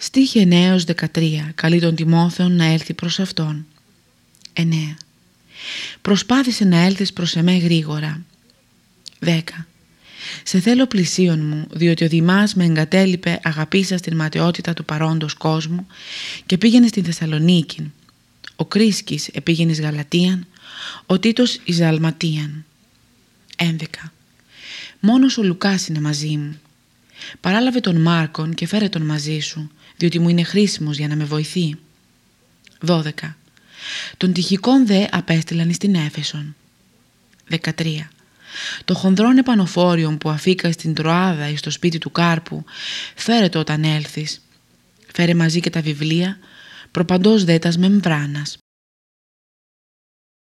Στίχη 9 13 καλεί τον Τιμόθεον να έλθει προς Αυτόν. 9. Προσπάθησε να έλθεις προς εμέ γρήγορα. 10. Σε θέλω πλησίον μου, διότι ο Δημάς με εγκατέλειπε αγαπήσα στην ματαιότητα του παρόντος κόσμου και πήγαινε στην Θεσσαλονίκη. Ο Κρίσκης επήγαινε Γαλατίαν, ο Τίτος εις Αλματίαν. 11. Μόνος ο Λουκάς είναι μαζί μου. Παράλαβε τον Μάρκον και φέρε τον μαζί σου, διότι μου είναι χρήσιμος για να με βοηθεί. 12. Τον τυχικών δε απέστειλαν στην Έφεσον. 13. Το χονδρόν επανοφόριον που αφήκα στην Τροάδα ή στο σπίτι του Κάρπου, φέρε το όταν έλθεις. Φέρε μαζί και τα βιβλία, προπαντός δε τας μεμβράνας.